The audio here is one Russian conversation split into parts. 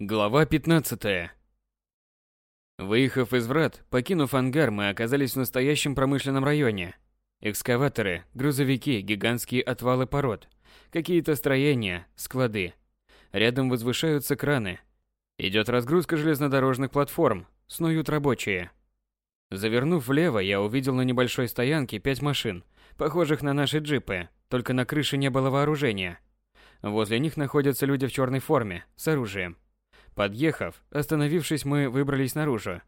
Глава 15. Выехав из врат, покинув ангар, мы оказались в настоящем промышленном районе. Экскаваторы, грузовики, гигантские отвалы пород, какие-то строения, склады. Рядом возвышаются краны. Идет разгрузка железнодорожных платформ, снуют рабочие. Завернув влево, я увидел на небольшой стоянке пять машин, похожих на наши джипы, только на крыше не было вооружения. Возле них находятся люди в черной форме, с оружием. Подъехав, остановившись, мы выбрались наружу.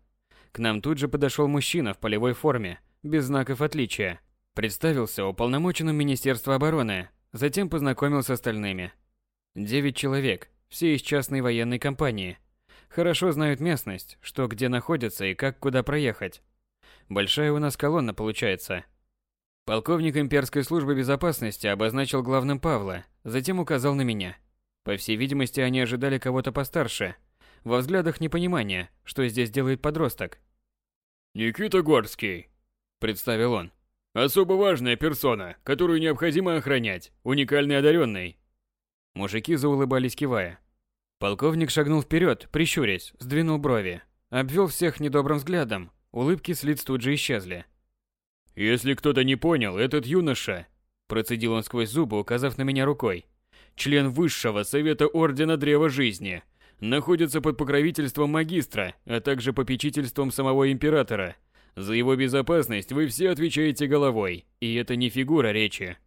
К нам тут же подошел мужчина в полевой форме, без знаков отличия. Представился уполномоченным Министерства обороны, затем познакомился с остальными. Девять человек, все из частной военной компании. Хорошо знают местность, что где находится и как куда проехать. Большая у нас колонна получается. Полковник имперской службы безопасности обозначил главным Павла, затем указал на меня. По всей видимости, они ожидали кого-то постарше. Во взглядах непонимание, что здесь делает подросток. «Никита Горский», — представил он. «Особо важная персона, которую необходимо охранять, уникальный одаренный». Мужики заулыбались, кивая. Полковник шагнул вперед, прищурясь, сдвинул брови. Обвел всех недобрым взглядом. Улыбки с лиц тут же исчезли. «Если кто-то не понял, этот юноша...» Процедил он сквозь зубы, указав на меня рукой член Высшего Совета Ордена Древа Жизни, находится под покровительством магистра, а также попечительством самого императора. За его безопасность вы все отвечаете головой, и это не фигура речи.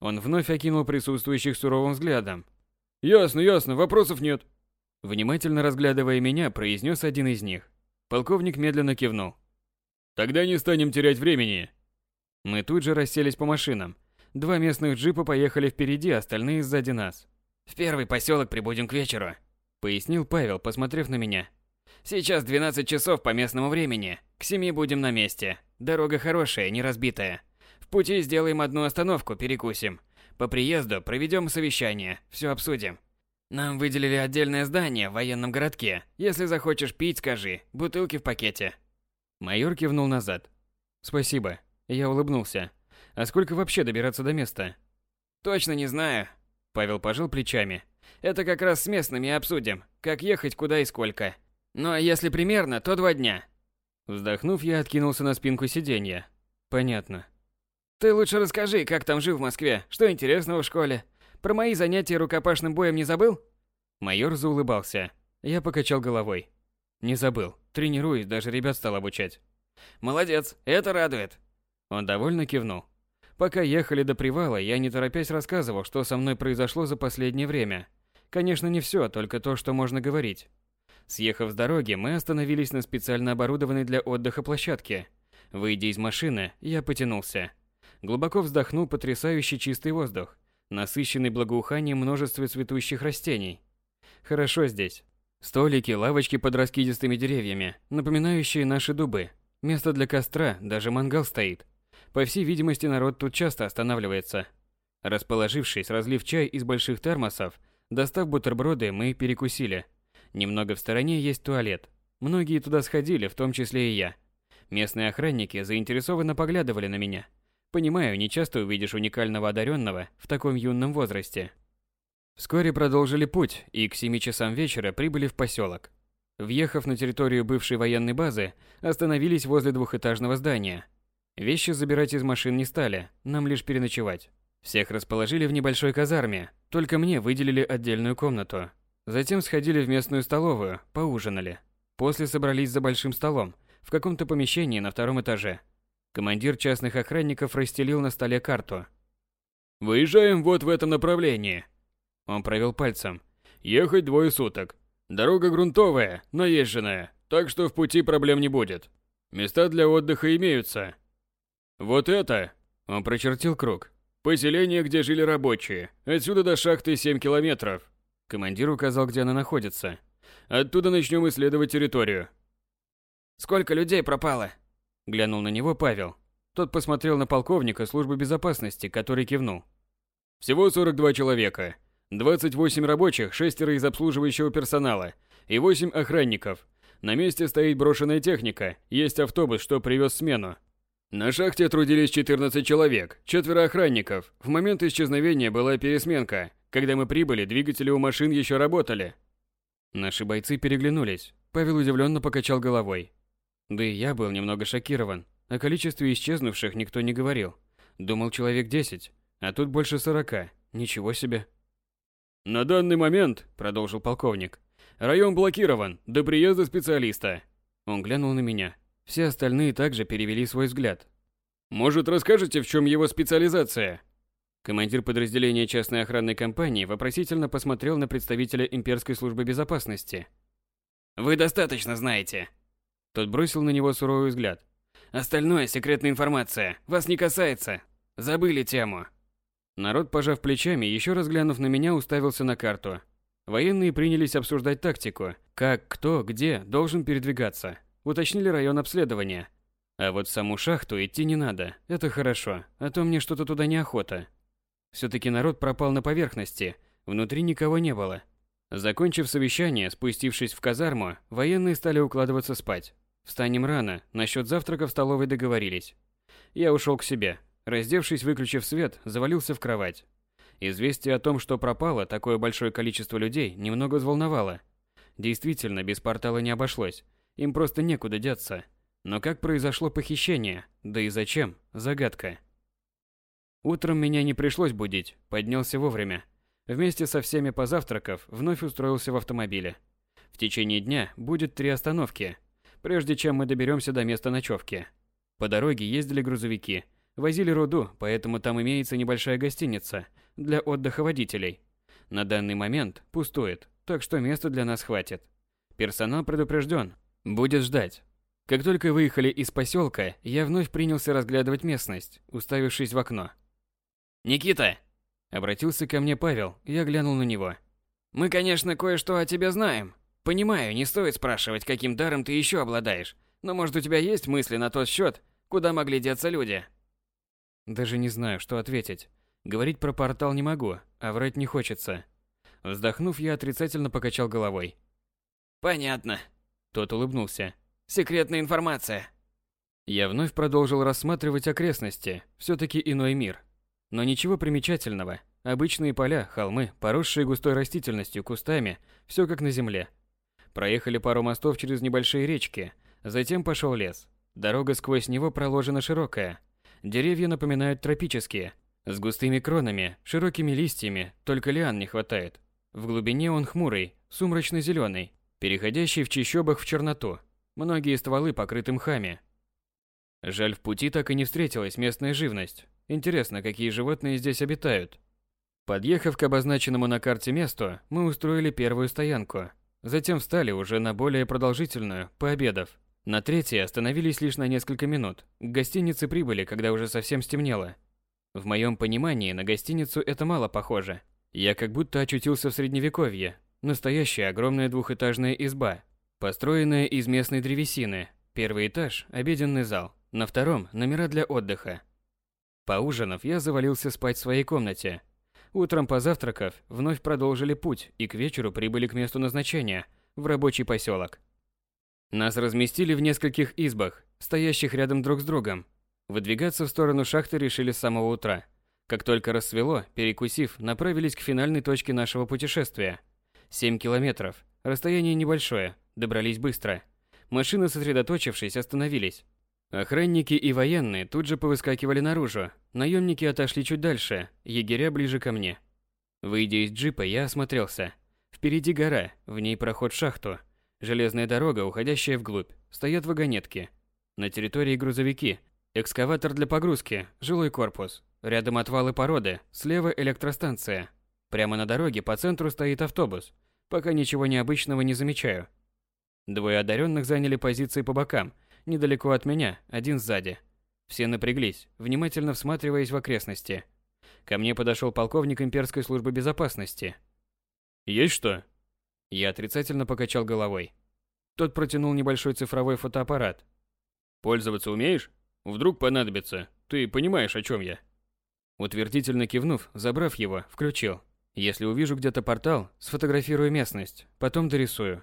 Он вновь окинул присутствующих суровым взглядом. «Ясно, ясно, вопросов нет». Внимательно разглядывая меня, произнес один из них. Полковник медленно кивнул. «Тогда не станем терять времени». Мы тут же расселись по машинам, Два местных джипа поехали впереди, остальные сзади нас. «В первый поселок прибудем к вечеру», — пояснил Павел, посмотрев на меня. «Сейчас 12 часов по местному времени. К семи будем на месте. Дорога хорошая, не разбитая. В пути сделаем одну остановку, перекусим. По приезду проведем совещание, все обсудим. Нам выделили отдельное здание в военном городке. Если захочешь пить, скажи. Бутылки в пакете». Майор кивнул назад. «Спасибо». Я улыбнулся. А сколько вообще добираться до места? Точно не знаю. Павел пожал плечами. Это как раз с местными обсудим, как ехать, куда и сколько. Но если примерно, то два дня. Вздохнув, я откинулся на спинку сиденья. Понятно. Ты лучше расскажи, как там жил в Москве, что интересного в школе. Про мои занятия рукопашным боем не забыл? Майор заулыбался. Я покачал головой. Не забыл. Тренируюсь, даже ребят стал обучать. Молодец, это радует. Он довольно кивнул. Пока ехали до привала, я не торопясь рассказывал, что со мной произошло за последнее время. Конечно, не все, только то, что можно говорить. Съехав с дороги, мы остановились на специально оборудованной для отдыха площадке. Выйдя из машины, я потянулся. Глубоко вздохнул потрясающий чистый воздух, насыщенный благоуханием множества цветущих растений. Хорошо здесь. Столики, лавочки под раскидистыми деревьями, напоминающие наши дубы. Место для костра, даже мангал стоит. По всей видимости, народ тут часто останавливается. Расположившись, разлив чай из больших термосов, достав бутерброды, мы перекусили. Немного в стороне есть туалет. Многие туда сходили, в том числе и я. Местные охранники заинтересованно поглядывали на меня. Понимаю, не часто увидишь уникального одаренного в таком юном возрасте. Вскоре продолжили путь и к 7 часам вечера прибыли в поселок. Въехав на территорию бывшей военной базы, остановились возле двухэтажного здания – Вещи забирать из машин не стали, нам лишь переночевать. Всех расположили в небольшой казарме, только мне выделили отдельную комнату. Затем сходили в местную столовую, поужинали. После собрались за большим столом, в каком-то помещении на втором этаже. Командир частных охранников расстелил на столе карту. «Выезжаем вот в этом направлении». Он провел пальцем. «Ехать двое суток. Дорога грунтовая, наезженная, так что в пути проблем не будет. Места для отдыха имеются. Вот это, он прочертил круг. Поселение, где жили рабочие. Отсюда до шахты 7 километров. Командир указал, где она находится. Оттуда начнем исследовать территорию. Сколько людей пропало? Глянул на него Павел. Тот посмотрел на полковника службы безопасности, который кивнул. Всего 42 человека. 28 рабочих, шестеро из обслуживающего персонала и 8 охранников. На месте стоит брошенная техника, есть автобус, что привез смену. На шахте трудились 14 человек, четверо охранников. В момент исчезновения была пересменка. Когда мы прибыли, двигатели у машин еще работали. Наши бойцы переглянулись. Павел удивленно покачал головой. Да и я был немного шокирован. О количестве исчезнувших никто не говорил. Думал человек 10, а тут больше 40. Ничего себе. На данный момент, продолжил полковник, район блокирован до приезда специалиста. Он глянул на меня. Все остальные также перевели свой взгляд. Может, расскажете, в чем его специализация? Командир подразделения частной охранной компании вопросительно посмотрел на представителя имперской службы безопасности. «Вы достаточно знаете». Тот бросил на него суровый взгляд. «Остальное – секретная информация. Вас не касается. Забыли тему». Народ, пожав плечами, еще раз глянув на меня, уставился на карту. Военные принялись обсуждать тактику, как, кто, где должен передвигаться. Уточнили район обследования. А вот в саму шахту идти не надо, это хорошо, а то мне что-то туда неохота. Все-таки народ пропал на поверхности, внутри никого не было. Закончив совещание, спустившись в казарму, военные стали укладываться спать. Встанем рано, насчет завтрака в столовой договорились. Я ушел к себе. Раздевшись, выключив свет, завалился в кровать. Известие о том, что пропало такое большое количество людей, немного взволновало. Действительно, без портала не обошлось. Им просто некуда деться. Но как произошло похищение? Да и зачем? Загадка. Утром меня не пришлось будить, поднялся вовремя. Вместе со всеми позавтракав, вновь устроился в автомобиле. В течение дня будет три остановки, прежде чем мы доберемся до места ночевки. По дороге ездили грузовики, возили руду, поэтому там имеется небольшая гостиница для отдыха водителей. На данный момент пустует, так что места для нас хватит. Персонал предупрежден, будет ждать. Как только выехали из поселка, я вновь принялся разглядывать местность, уставившись в окно. «Никита!» Обратился ко мне Павел, я глянул на него. «Мы, конечно, кое-что о тебе знаем. Понимаю, не стоит спрашивать, каким даром ты еще обладаешь. Но может у тебя есть мысли на тот счет, куда могли деться люди?» Даже не знаю, что ответить. Говорить про портал не могу, а врать не хочется. Вздохнув, я отрицательно покачал головой. «Понятно». Тот улыбнулся. «Секретная информация». Я вновь продолжил рассматривать окрестности, все-таки иной мир. Но ничего примечательного. Обычные поля, холмы, поросшие густой растительностью, кустами, все как на земле. Проехали пару мостов через небольшие речки, затем пошел лес. Дорога сквозь него проложена широкая. Деревья напоминают тропические, с густыми кронами, широкими листьями, только лиан не хватает. В глубине он хмурый, сумрачно-зеленый, переходящий в чащобах в черноту. Многие стволы покрыты мхами. Жаль, в пути так и не встретилась местная живность. Интересно, какие животные здесь обитают. Подъехав к обозначенному на карте месту, мы устроили первую стоянку. Затем встали уже на более продолжительную, пообедав. На третьей остановились лишь на несколько минут. К гостинице прибыли, когда уже совсем стемнело. В моем понимании на гостиницу это мало похоже. Я как будто очутился в средневековье. Настоящая огромная двухэтажная изба, построенная из местной древесины. Первый этаж – обеденный зал, на втором – номера для отдыха. Поужинав, я завалился спать в своей комнате. Утром позавтракав, вновь продолжили путь и к вечеру прибыли к месту назначения, в рабочий поселок. Нас разместили в нескольких избах, стоящих рядом друг с другом. Выдвигаться в сторону шахты решили с самого утра. Как только рассвело, перекусив, направились к финальной точке нашего путешествия. 7 километров, расстояние небольшое, добрались быстро. Машины, сосредоточившись, остановились. Охранники и военные тут же повыскакивали наружу. Наемники отошли чуть дальше, егеря ближе ко мне. Выйдя из джипа, я осмотрелся. Впереди гора, в ней проход в шахту. Железная дорога, уходящая вглубь. Стоят вагонетки. На территории грузовики. Экскаватор для погрузки, жилой корпус. Рядом отвалы породы, слева электростанция. Прямо на дороге по центру стоит автобус. Пока ничего необычного не замечаю. Двое одаренных заняли позиции по бокам, недалеко от меня, один сзади. Все напряглись, внимательно всматриваясь в окрестности. Ко мне подошел полковник имперской службы безопасности. «Есть что?» Я отрицательно покачал головой. Тот протянул небольшой цифровой фотоаппарат. «Пользоваться умеешь? Вдруг понадобится. Ты понимаешь, о чем я?» Утвердительно кивнув, забрав его, включил. Если увижу где-то портал, сфотографирую местность, потом дорисую.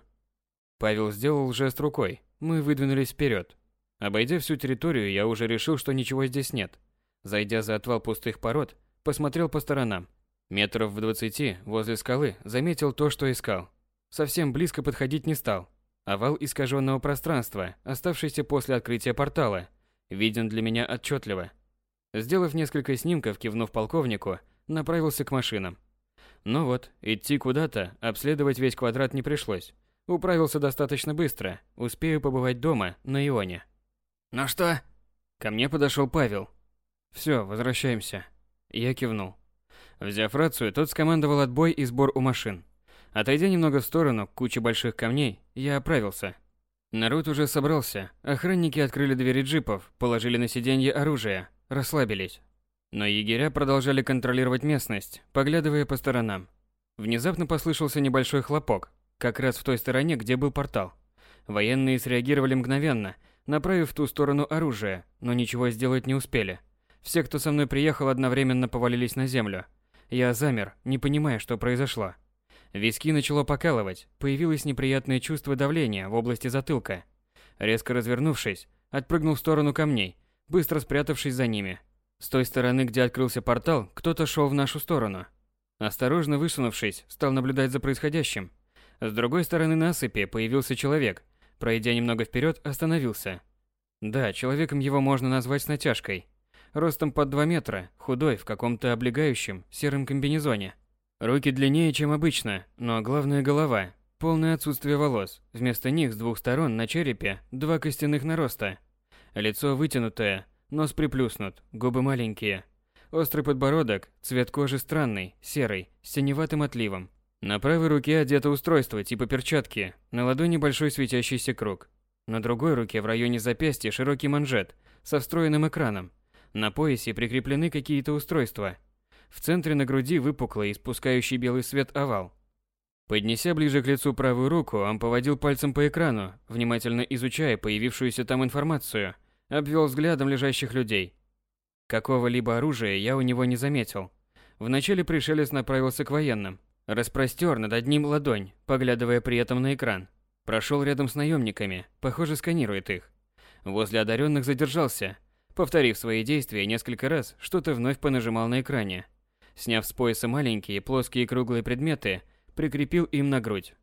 Павел сделал жест рукой, мы выдвинулись вперед. Обойдя всю территорию, я уже решил, что ничего здесь нет. Зайдя за отвал пустых пород, посмотрел по сторонам. Метров в двадцати возле скалы заметил то, что искал. Совсем близко подходить не стал. Овал искаженного пространства, оставшийся после открытия портала, виден для меня отчетливо. Сделав несколько снимков, кивнув полковнику, направился к машинам. Ну вот, идти куда-то, обследовать весь квадрат не пришлось. Управился достаточно быстро, успею побывать дома, на Ионе. «Ну что?» Ко мне подошел Павел. Все, возвращаемся. Я кивнул. Взяв рацию, тот скомандовал отбой и сбор у машин. Отойдя немного в сторону, к куче больших камней, я оправился. Народ уже собрался. Охранники открыли двери джипов, положили на сиденье оружие, расслабились. Но егеря продолжали контролировать местность, поглядывая по сторонам. Внезапно послышался небольшой хлопок, как раз в той стороне, где был портал. Военные среагировали мгновенно, направив в ту сторону оружие, но ничего сделать не успели. Все, кто со мной приехал, одновременно повалились на землю. Я замер, не понимая, что произошло. Виски начало покалывать, появилось неприятное чувство давления в области затылка. Резко развернувшись, отпрыгнул в сторону камней, быстро спрятавшись за ними. С той стороны, где открылся портал, кто-то шел в нашу сторону. Осторожно высунувшись, стал наблюдать за происходящим. С другой стороны насыпи появился человек. Пройдя немного вперед, остановился. Да, человеком его можно назвать с натяжкой. Ростом под 2 метра, худой, в каком-то облегающем, сером комбинезоне. Руки длиннее, чем обычно, но главное голова. Полное отсутствие волос. Вместо них с двух сторон на черепе два костяных нароста. Лицо вытянутое, нос приплюснут, губы маленькие. Острый подбородок, цвет кожи странный, серый, с синеватым отливом. На правой руке одето устройство типа перчатки, на ладони большой светящийся круг. На другой руке в районе запястья широкий манжет со встроенным экраном. На поясе прикреплены какие-то устройства – в центре на груди выпуклый, испускающий белый свет овал. Поднеся ближе к лицу правую руку, он поводил пальцем по экрану, внимательно изучая появившуюся там информацию, обвел взглядом лежащих людей. Какого-либо оружия я у него не заметил. Вначале пришелец направился к военным, распростер над одним ладонь, поглядывая при этом на экран. Прошел рядом с наемниками, похоже, сканирует их. Возле одаренных задержался, повторив свои действия несколько раз, что-то вновь понажимал на экране, Сняв с пояса маленькие плоские круглые предметы, прикрепил им на грудь.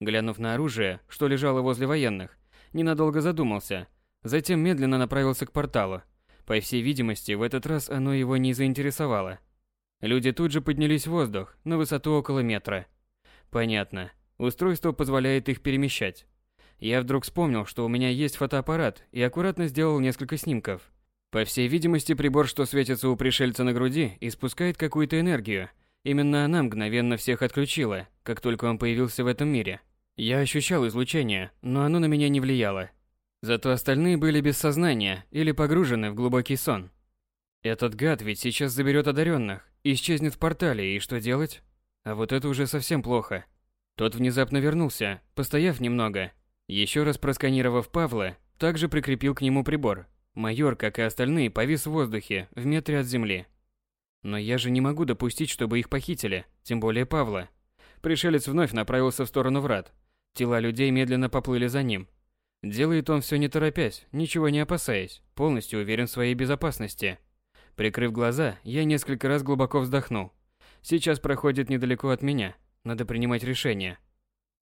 Глянув на оружие, что лежало возле военных, ненадолго задумался, затем медленно направился к порталу. По всей видимости, в этот раз оно его не заинтересовало. Люди тут же поднялись в воздух, на высоту около метра. Понятно. Устройство позволяет их перемещать. Я вдруг вспомнил, что у меня есть фотоаппарат, и аккуратно сделал несколько снимков. По всей видимости, прибор, что светится у пришельца на груди, испускает какую-то энергию. Именно она мгновенно всех отключила, как только он появился в этом мире. Я ощущал излучение, но оно на меня не влияло. Зато остальные были без сознания или погружены в глубокий сон. Этот гад ведь сейчас заберет одаренных, исчезнет в портале, и что делать? А вот это уже совсем плохо. Тот внезапно вернулся, постояв немного. Еще раз просканировав Павла, также прикрепил к нему прибор, Майор, как и остальные, повис в воздухе, в метре от земли. Но я же не могу допустить, чтобы их похитили, тем более Павла. Пришелец вновь направился в сторону врат. Тела людей медленно поплыли за ним. Делает он все не торопясь, ничего не опасаясь, полностью уверен в своей безопасности. Прикрыв глаза, я несколько раз глубоко вздохнул. Сейчас проходит недалеко от меня, надо принимать решение.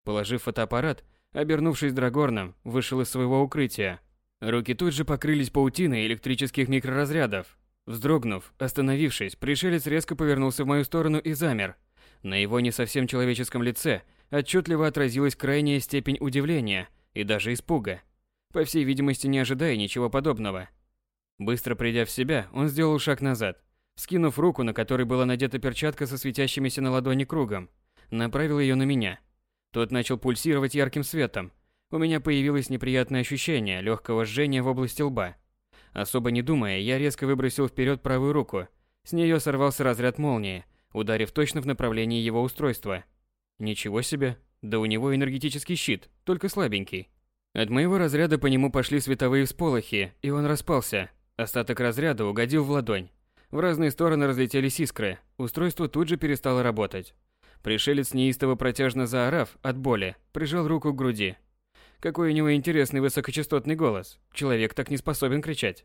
Положив фотоаппарат, обернувшись драгорном, вышел из своего укрытия, Руки тут же покрылись паутиной электрических микроразрядов. Вздрогнув, остановившись, пришелец резко повернулся в мою сторону и замер. На его не совсем человеческом лице отчетливо отразилась крайняя степень удивления и даже испуга. По всей видимости, не ожидая ничего подобного. Быстро придя в себя, он сделал шаг назад. Скинув руку, на которой была надета перчатка со светящимися на ладони кругом, направил ее на меня. Тот начал пульсировать ярким светом, у меня появилось неприятное ощущение легкого жжения в области лба. Особо не думая, я резко выбросил вперед правую руку. С нее сорвался разряд молнии, ударив точно в направлении его устройства. Ничего себе, да у него энергетический щит, только слабенький. От моего разряда по нему пошли световые всполохи, и он распался. Остаток разряда угодил в ладонь. В разные стороны разлетелись искры. Устройство тут же перестало работать. Пришелец неистово протяжно заорав от боли, прижал руку к груди, какой у него интересный высокочастотный голос. Человек так не способен кричать.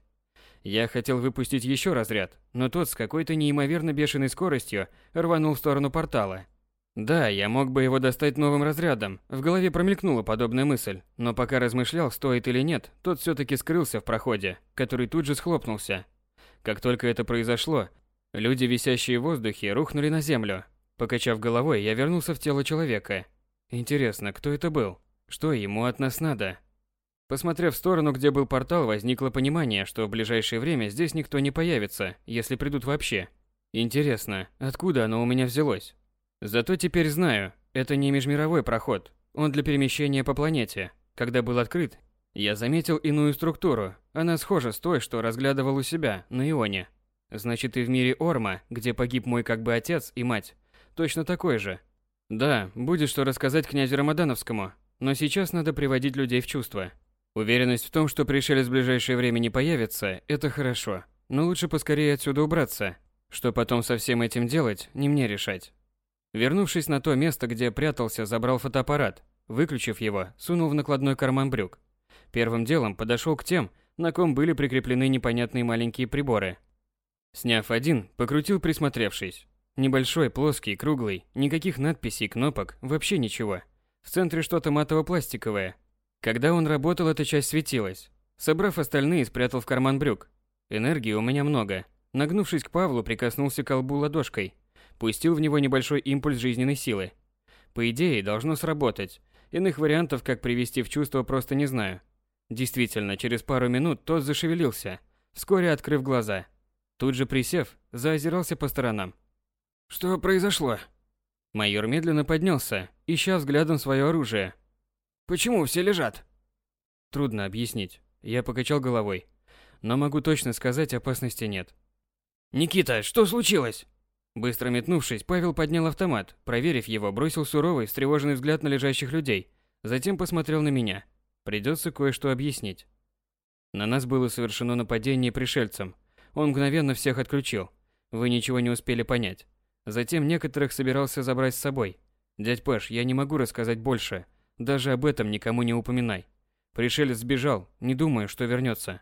Я хотел выпустить еще разряд, но тот с какой-то неимоверно бешеной скоростью рванул в сторону портала. Да, я мог бы его достать новым разрядом. В голове промелькнула подобная мысль, но пока размышлял, стоит или нет, тот все-таки скрылся в проходе, который тут же схлопнулся. Как только это произошло, люди, висящие в воздухе, рухнули на землю. Покачав головой, я вернулся в тело человека. Интересно, кто это был? Что ему от нас надо? Посмотрев в сторону, где был портал, возникло понимание, что в ближайшее время здесь никто не появится, если придут вообще. Интересно, откуда оно у меня взялось? Зато теперь знаю, это не межмировой проход, он для перемещения по планете. Когда был открыт, я заметил иную структуру, она схожа с той, что разглядывал у себя, на Ионе. Значит и в мире Орма, где погиб мой как бы отец и мать, точно такой же. Да, будет что рассказать князю Рамадановскому, но сейчас надо приводить людей в чувство. Уверенность в том, что пришелец в ближайшее время не появится, это хорошо. Но лучше поскорее отсюда убраться. Что потом со всем этим делать, не мне решать. Вернувшись на то место, где прятался, забрал фотоаппарат. Выключив его, сунул в накладной карман брюк. Первым делом подошел к тем, на ком были прикреплены непонятные маленькие приборы. Сняв один, покрутил присмотревшись. Небольшой, плоский, круглый, никаких надписей, кнопок, вообще ничего. В центре что-то матово-пластиковое. Когда он работал, эта часть светилась. Собрав остальные, спрятал в карман брюк. Энергии у меня много. Нагнувшись к Павлу, прикоснулся к колбу ладошкой – пустил в него небольшой импульс жизненной силы. По идее, должно сработать. Иных вариантов, как привести в чувство, просто не знаю. Действительно, через пару минут тот зашевелился, вскоре открыв глаза. Тут же присев, заозирался по сторонам. «Что произошло?» Майор медленно поднялся, ища взглядом свое оружие. «Почему все лежат?» Трудно объяснить. Я покачал головой. Но могу точно сказать, опасности нет. «Никита, что случилось?» Быстро метнувшись, Павел поднял автомат, проверив его, бросил суровый, встревоженный взгляд на лежащих людей, затем посмотрел на меня. Придется кое-что объяснить. На нас было совершено нападение пришельцем. Он мгновенно всех отключил. Вы ничего не успели понять. Затем некоторых собирался забрать с собой. Дядь Паш, я не могу рассказать больше. Даже об этом никому не упоминай. Пришелец сбежал, не думаю, что вернется.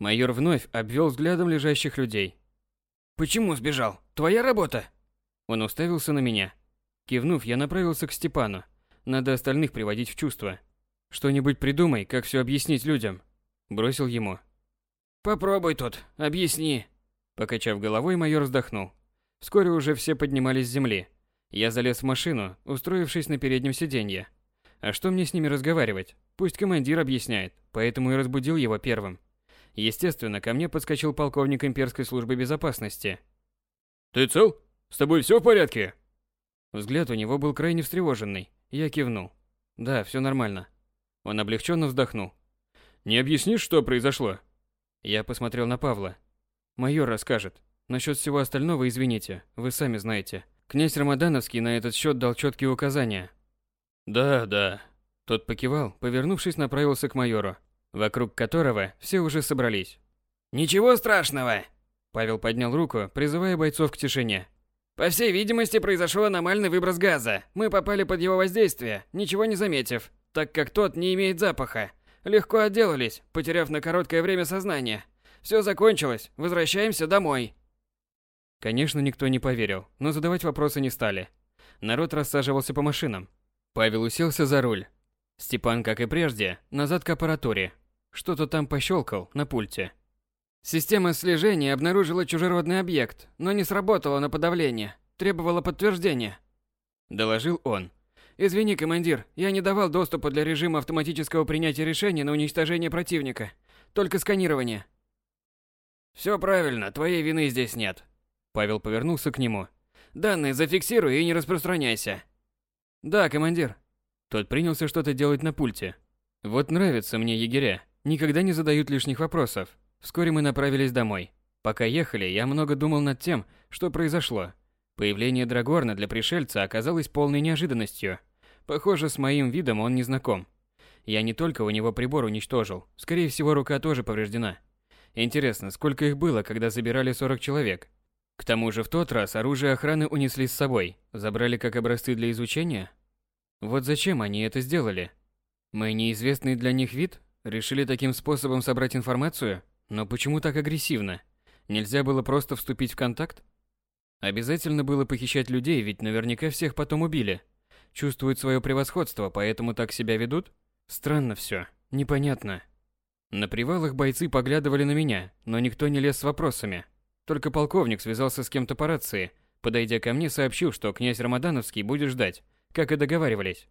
Майор вновь обвел взглядом лежащих людей, Почему сбежал? Твоя работа? Он уставился на меня. Кивнув, я направился к Степану. Надо остальных приводить в чувство. Что-нибудь придумай, как все объяснить людям. Бросил ему. Попробуй тут, объясни. Покачав головой, майор вздохнул. Вскоре уже все поднимались с земли. Я залез в машину, устроившись на переднем сиденье. А что мне с ними разговаривать? Пусть командир объясняет, поэтому и разбудил его первым. Естественно, ко мне подскочил полковник имперской службы безопасности. «Ты цел? С тобой все в порядке?» Взгляд у него был крайне встревоженный. Я кивнул. «Да, все нормально». Он облегченно вздохнул. «Не объяснишь, что произошло?» Я посмотрел на Павла. «Майор расскажет. Насчет всего остального извините, вы сами знаете. Князь Рамадановский на этот счет дал четкие указания». «Да, да». Тот покивал, повернувшись, направился к майору вокруг которого все уже собрались. «Ничего страшного!» Павел поднял руку, призывая бойцов к тишине. «По всей видимости, произошел аномальный выброс газа. Мы попали под его воздействие, ничего не заметив, так как тот не имеет запаха. Легко отделались, потеряв на короткое время сознание. Все закончилось, возвращаемся домой». Конечно, никто не поверил, но задавать вопросы не стали. Народ рассаживался по машинам. Павел уселся за руль. Степан, как и прежде, назад к аппаратуре, что-то там пощелкал на пульте. Система слежения обнаружила чужеродный объект, но не сработала на подавление. Требовала подтверждения. Доложил он. Извини, командир, я не давал доступа для режима автоматического принятия решения на уничтожение противника. Только сканирование. Все правильно, твоей вины здесь нет. Павел повернулся к нему. Данные зафиксируй и не распространяйся. Да, командир. Тот принялся что-то делать на пульте. Вот нравится мне егеря. Никогда не задают лишних вопросов. Вскоре мы направились домой. Пока ехали, я много думал над тем, что произошло. Появление Драгорна для пришельца оказалось полной неожиданностью. Похоже, с моим видом он не знаком. Я не только у него прибор уничтожил, скорее всего, рука тоже повреждена. Интересно, сколько их было, когда забирали 40 человек? К тому же в тот раз оружие охраны унесли с собой, забрали как образцы для изучения? Вот зачем они это сделали? Мы неизвестный для них вид? Решили таким способом собрать информацию? Но почему так агрессивно? Нельзя было просто вступить в контакт? Обязательно было похищать людей, ведь наверняка всех потом убили. Чувствуют свое превосходство, поэтому так себя ведут? Странно все, непонятно. На привалах бойцы поглядывали на меня, но никто не лез с вопросами. Только полковник связался с кем-то по рации, подойдя ко мне, сообщил, что князь Рамадановский будет ждать, как и договаривались.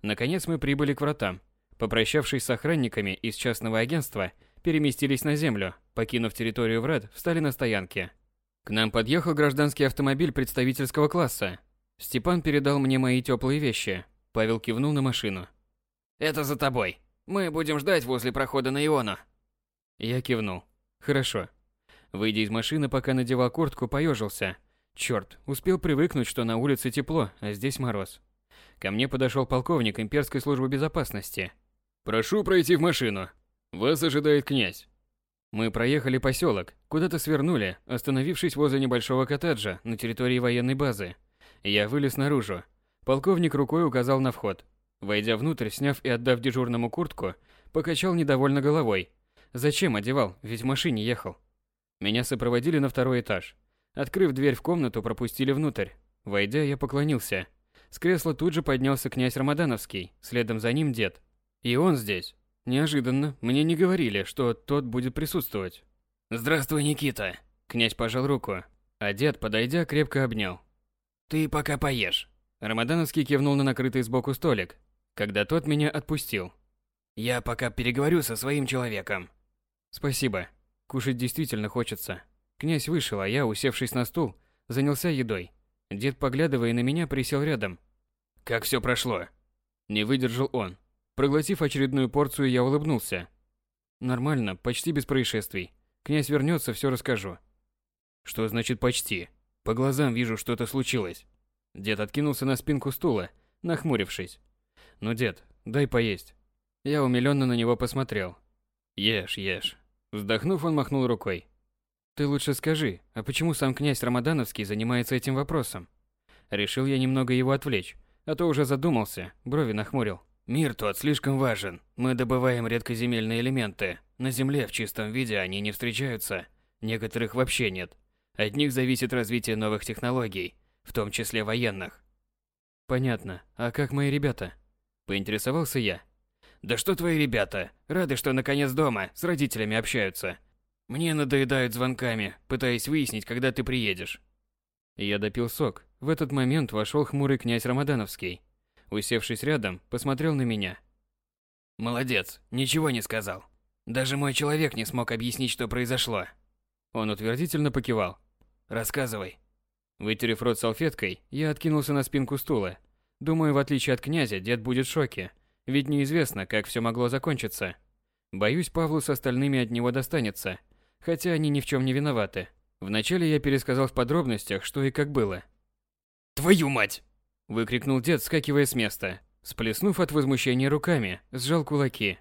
Наконец мы прибыли к вратам. Попрощавшись с охранниками из частного агентства, переместились на землю, покинув территорию врат, встали на стоянке. К нам подъехал гражданский автомобиль представительского класса. Степан передал мне мои теплые вещи. Павел кивнул на машину. «Это за тобой. Мы будем ждать возле прохода на Иону». Я кивнул. «Хорошо». Выйдя из машины, пока надевал куртку, поежился. Черт, успел привыкнуть, что на улице тепло, а здесь мороз. Ко мне подошел полковник имперской службы безопасности. «Прошу пройти в машину. Вас ожидает князь». Мы проехали поселок, куда-то свернули, остановившись возле небольшого коттеджа на территории военной базы. Я вылез наружу. Полковник рукой указал на вход. Войдя внутрь, сняв и отдав дежурному куртку, покачал недовольно головой. Зачем одевал, ведь в машине ехал. Меня сопроводили на второй этаж. Открыв дверь в комнату, пропустили внутрь. Войдя, я поклонился. С кресла тут же поднялся князь Рамадановский, следом за ним дед. И он здесь. Неожиданно, мне не говорили, что тот будет присутствовать. «Здравствуй, Никита!» Князь пожал руку, а дед, подойдя, крепко обнял. «Ты пока поешь». Рамадановский кивнул на накрытый сбоку столик, когда тот меня отпустил. «Я пока переговорю со своим человеком». «Спасибо. Кушать действительно хочется». Князь вышел, а я, усевшись на стул, занялся едой. Дед, поглядывая на меня, присел рядом. «Как все прошло?» Не выдержал он. Проглотив очередную порцию, я улыбнулся. Нормально, почти без происшествий. Князь вернется, все расскажу. Что значит почти? По глазам вижу, что-то случилось. Дед откинулся на спинку стула, нахмурившись. Ну, дед, дай поесть. Я умиленно на него посмотрел. Ешь, ешь. Вздохнув, он махнул рукой. Ты лучше скажи, а почему сам князь Рамадановский занимается этим вопросом? Решил я немного его отвлечь, а то уже задумался, брови нахмурил. Мир тот слишком важен. Мы добываем редкоземельные элементы. На Земле в чистом виде они не встречаются. Некоторых вообще нет. От них зависит развитие новых технологий, в том числе военных. Понятно. А как мои ребята? Поинтересовался я. Да что твои ребята? Рады, что наконец дома, с родителями общаются. Мне надоедают звонками, пытаясь выяснить, когда ты приедешь. Я допил сок. В этот момент вошел хмурый князь Рамадановский усевшись рядом, посмотрел на меня. «Молодец, ничего не сказал. Даже мой человек не смог объяснить, что произошло». Он утвердительно покивал. «Рассказывай». Вытерев рот салфеткой, я откинулся на спинку стула. Думаю, в отличие от князя, дед будет в шоке, ведь неизвестно, как все могло закончиться. Боюсь, Павлу с остальными от него достанется, хотя они ни в чем не виноваты. Вначале я пересказал в подробностях, что и как было. «Твою мать!» Выкрикнул дед, скакивая с места. Сплеснув от возмущения руками, сжал кулаки.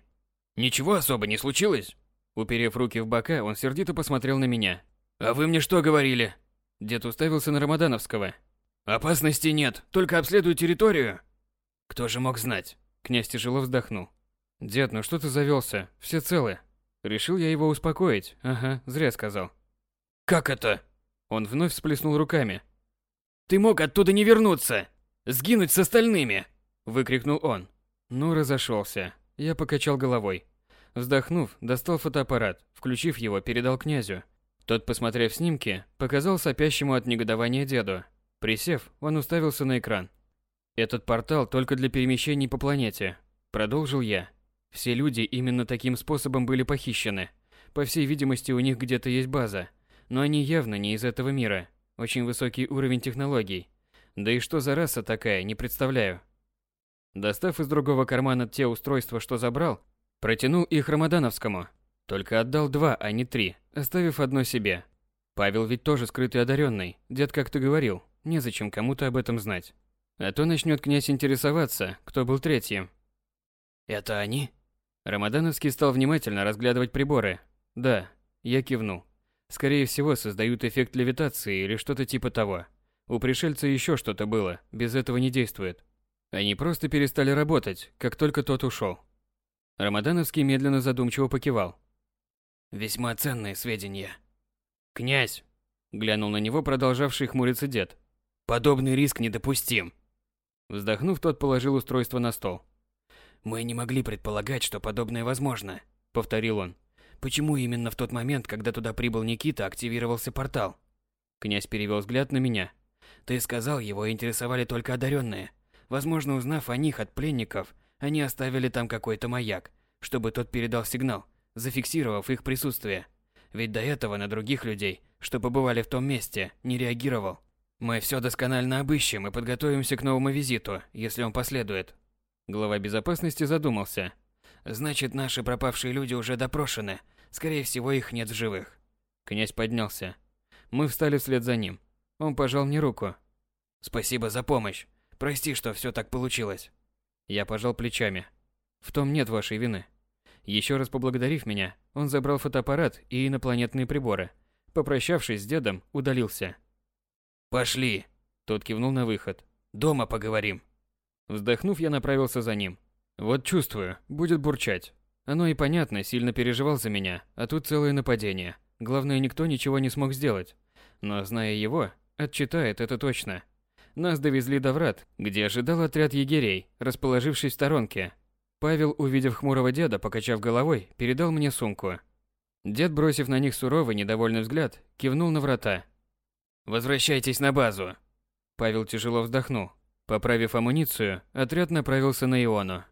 «Ничего особо не случилось?» Уперев руки в бока, он сердито посмотрел на меня. «А вы мне что говорили?» Дед уставился на Рамадановского. «Опасности нет, только обследуй территорию». «Кто же мог знать?» Князь тяжело вздохнул. «Дед, ну что ты завелся? Все целы». Решил я его успокоить. Ага, зря сказал. «Как это?» Он вновь всплеснул руками. «Ты мог оттуда не вернуться!» Сгинуть с остальными!» – выкрикнул он. Ну, разошелся. Я покачал головой. Вздохнув, достал фотоаппарат, включив его, передал князю. Тот, посмотрев снимки, показал сопящему от негодования деду. Присев, он уставился на экран. «Этот портал только для перемещений по планете», – продолжил я. «Все люди именно таким способом были похищены. По всей видимости, у них где-то есть база. Но они явно не из этого мира. Очень высокий уровень технологий. Да и что за раса такая, не представляю. Достав из другого кармана те устройства, что забрал, протянул их Рамадановскому. Только отдал два, а не три, оставив одно себе. Павел ведь тоже скрытый одаренный, дед как-то говорил, незачем кому-то об этом знать. А то начнет князь интересоваться, кто был третьим. «Это они?» Рамадановский стал внимательно разглядывать приборы. «Да», я кивнул. «Скорее всего, создают эффект левитации или что-то типа того. У пришельца еще что-то было, без этого не действует. Они просто перестали работать, как только тот ушел. Рамадановский медленно задумчиво покивал. Весьма ценные сведения. Князь! Глянул на него продолжавший хмуриться дед. Подобный риск недопустим. Вздохнув, тот положил устройство на стол. Мы не могли предполагать, что подобное возможно, повторил он. Почему именно в тот момент, когда туда прибыл Никита, активировался портал? Князь перевел взгляд на меня. Ты сказал, его интересовали только одаренные. Возможно, узнав о них от пленников, они оставили там какой-то маяк, чтобы тот передал сигнал, зафиксировав их присутствие. Ведь до этого на других людей, что побывали в том месте, не реагировал. Мы все досконально обыщем и подготовимся к новому визиту, если он последует. Глава безопасности задумался. Значит, наши пропавшие люди уже допрошены. Скорее всего, их нет в живых. Князь поднялся. Мы встали вслед за ним. Он пожал мне руку. Спасибо за помощь. Прости, что все так получилось. Я пожал плечами. В том нет вашей вины. Еще раз поблагодарив меня, он забрал фотоаппарат и инопланетные приборы. Попрощавшись с дедом, удалился. «Пошли!» Тот кивнул на выход. «Дома поговорим!» Вздохнув, я направился за ним. Вот чувствую, будет бурчать. Оно и понятно, сильно переживал за меня, а тут целое нападение. Главное, никто ничего не смог сделать. Но, зная его, отчитает это точно. Нас довезли до врат, где ожидал отряд егерей, расположившись в сторонке. Павел, увидев хмурого деда, покачав головой, передал мне сумку. Дед, бросив на них суровый, недовольный взгляд, кивнул на врата. «Возвращайтесь на базу!» Павел тяжело вздохнул. Поправив амуницию, отряд направился на Иону.